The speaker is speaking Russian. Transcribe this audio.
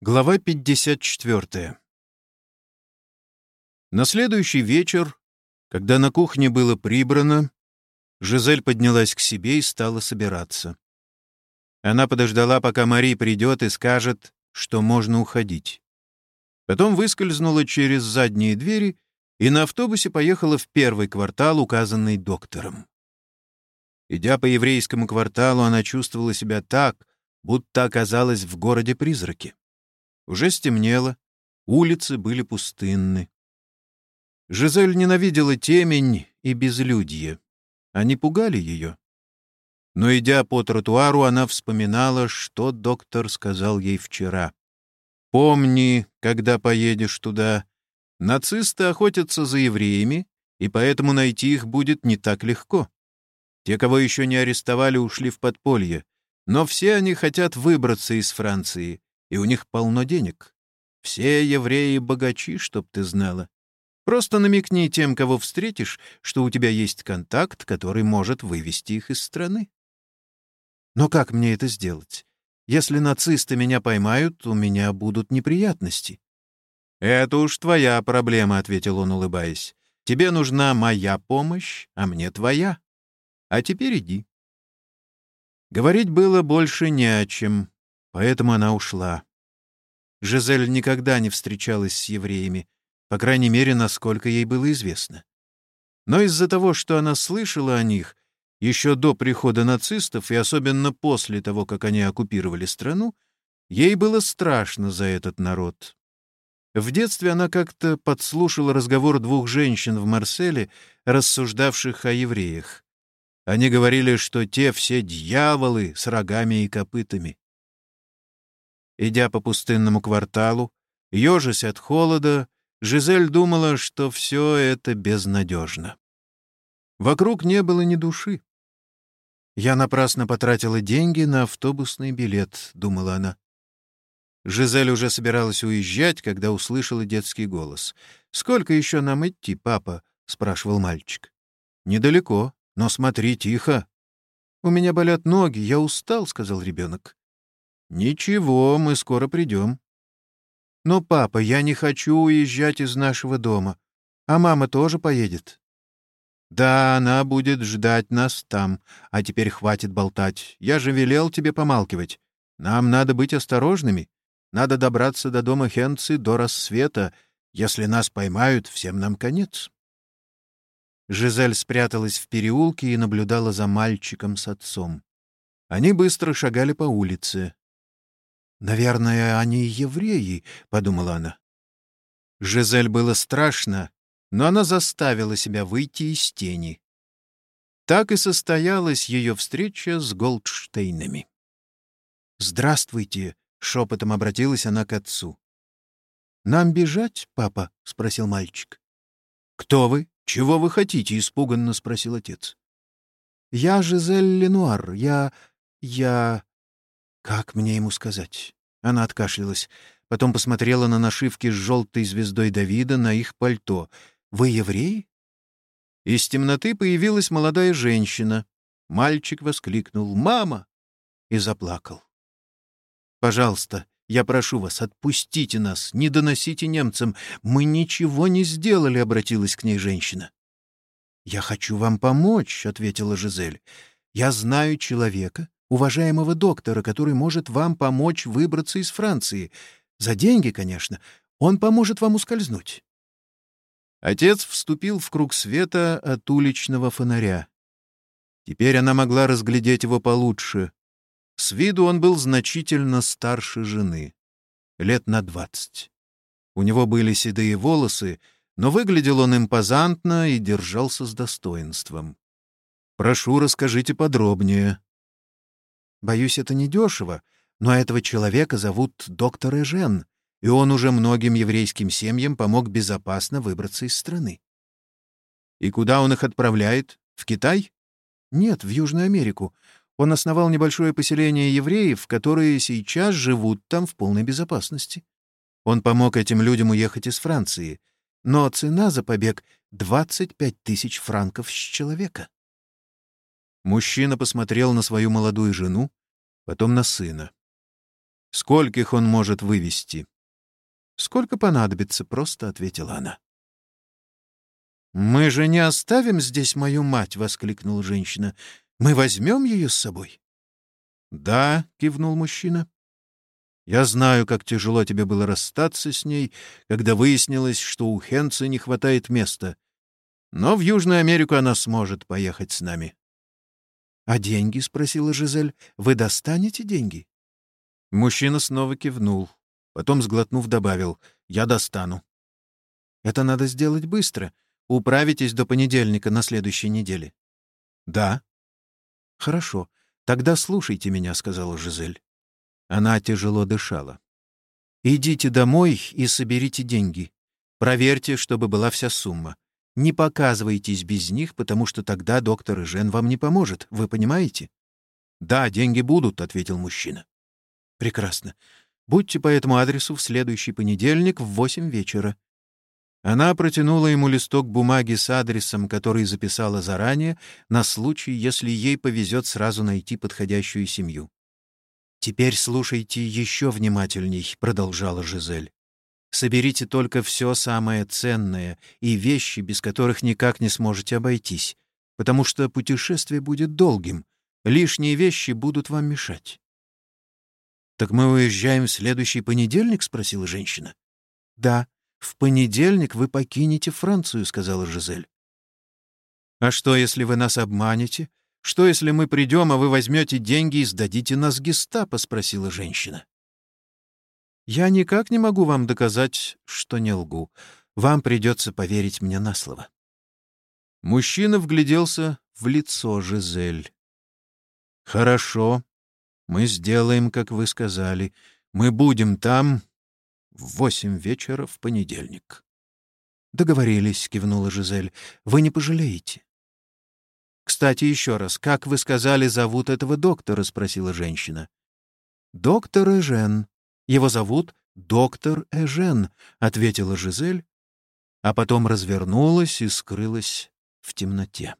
Глава 54. На следующий вечер, когда на кухне было прибрано, Жизель поднялась к себе и стала собираться. Она подождала, пока Мари придет и скажет, что можно уходить. Потом выскользнула через задние двери и на автобусе поехала в первый квартал, указанный доктором. Идя по еврейскому кварталу, она чувствовала себя так, будто оказалась в городе-призраке. Уже стемнело, улицы были пустынны. Жизель ненавидела темень и безлюдье. Они пугали ее. Но, идя по тротуару, она вспоминала, что доктор сказал ей вчера. «Помни, когда поедешь туда, нацисты охотятся за евреями, и поэтому найти их будет не так легко. Те, кого еще не арестовали, ушли в подполье, но все они хотят выбраться из Франции, и у них полно денег. Все евреи богачи, чтоб ты знала. Просто намекни тем, кого встретишь, что у тебя есть контакт, который может вывести их из страны. Но как мне это сделать? Если нацисты меня поймают, у меня будут неприятности. «Это уж твоя проблема», — ответил он, улыбаясь. «Тебе нужна моя помощь, а мне твоя. А теперь иди». Говорить было больше не о чем. Поэтому она ушла. Жизель никогда не встречалась с евреями, по крайней мере, насколько ей было известно. Но из-за того, что она слышала о них, еще до прихода нацистов и особенно после того, как они оккупировали страну, ей было страшно за этот народ. В детстве она как-то подслушала разговор двух женщин в Марселе, рассуждавших о евреях. Они говорили, что те все дьяволы с рогами и копытами. Идя по пустынному кварталу, ежась от холода, Жизель думала, что все это безнадежно. Вокруг не было ни души. «Я напрасно потратила деньги на автобусный билет», — думала она. Жизель уже собиралась уезжать, когда услышала детский голос. «Сколько еще нам идти, папа?» — спрашивал мальчик. «Недалеко, но смотри тихо». «У меня болят ноги, я устал», — сказал ребенок. «Ничего, мы скоро придем». «Но, папа, я не хочу уезжать из нашего дома. А мама тоже поедет». «Да, она будет ждать нас там. А теперь хватит болтать. Я же велел тебе помалкивать. Нам надо быть осторожными. Надо добраться до дома Хенци до рассвета. Если нас поймают, всем нам конец». Жизель спряталась в переулке и наблюдала за мальчиком с отцом. Они быстро шагали по улице. «Наверное, они евреи», — подумала она. Жизель было страшно, но она заставила себя выйти из тени. Так и состоялась ее встреча с Голдштейнами. «Здравствуйте», — шепотом обратилась она к отцу. «Нам бежать, папа?» — спросил мальчик. «Кто вы? Чего вы хотите?» — испуганно спросил отец. «Я Жизель Ленуар. Я... я...» Как мне ему сказать? Она откашлялась. Потом посмотрела на нашивки с желтой звездой Давида на их пальто. «Вы евреи?» Из темноты появилась молодая женщина. Мальчик воскликнул «Мама!» и заплакал. «Пожалуйста, я прошу вас, отпустите нас, не доносите немцам. Мы ничего не сделали», — обратилась к ней женщина. «Я хочу вам помочь», — ответила Жизель. «Я знаю человека, уважаемого доктора, который может вам помочь выбраться из Франции. За деньги, конечно. Он поможет вам ускользнуть». Отец вступил в круг света от уличного фонаря. Теперь она могла разглядеть его получше. С виду он был значительно старше жены, лет на двадцать. У него были седые волосы, но выглядел он импозантно и держался с достоинством. «Прошу, расскажите подробнее», Боюсь, это недешево, но этого человека зовут доктор Эжен, и он уже многим еврейским семьям помог безопасно выбраться из страны. И куда он их отправляет? В Китай? Нет, в Южную Америку. Он основал небольшое поселение евреев, которые сейчас живут там в полной безопасности. Он помог этим людям уехать из Франции, но цена за побег — 25 тысяч франков с человека. Мужчина посмотрел на свою молодую жену, потом на сына. Скольких он может вывести? «Сколько понадобится», — просто ответила она. «Мы же не оставим здесь мою мать!» — воскликнула женщина. «Мы возьмем ее с собой?» «Да», — кивнул мужчина. «Я знаю, как тяжело тебе было расстаться с ней, когда выяснилось, что у Хенца не хватает места. Но в Южную Америку она сможет поехать с нами». «А деньги?» — спросила Жизель. «Вы достанете деньги?» Мужчина снова кивнул. Потом, сглотнув, добавил «Я достану». «Это надо сделать быстро. Управитесь до понедельника на следующей неделе». «Да». «Хорошо. Тогда слушайте меня», — сказала Жизель. Она тяжело дышала. «Идите домой и соберите деньги. Проверьте, чтобы была вся сумма. Не показывайтесь без них, потому что тогда доктор Жен вам не поможет. Вы понимаете?» «Да, деньги будут», — ответил мужчина. «Прекрасно. Будьте по этому адресу в следующий понедельник в восемь вечера. Она протянула ему листок бумаги с адресом, который записала заранее, на случай, если ей повезет сразу найти подходящую семью. «Теперь слушайте еще внимательней», — продолжала Жизель. «Соберите только все самое ценное и вещи, без которых никак не сможете обойтись, потому что путешествие будет долгим, лишние вещи будут вам мешать». «Так мы уезжаем в следующий понедельник?» — спросила женщина. «Да», «В понедельник вы покинете Францию», — сказала Жизель. «А что, если вы нас обманете? Что, если мы придем, а вы возьмете деньги и сдадите нас гестапо?» — спросила женщина. «Я никак не могу вам доказать, что не лгу. Вам придется поверить мне на слово». Мужчина вгляделся в лицо Жизель. «Хорошо. Мы сделаем, как вы сказали. Мы будем там, в восемь вечера в понедельник. «Договорились», — кивнула Жизель. «Вы не пожалеете». «Кстати, еще раз, как вы сказали, зовут этого доктора?» — спросила женщина. «Доктор Эжен. Его зовут доктор Эжен», — ответила Жизель, а потом развернулась и скрылась в темноте.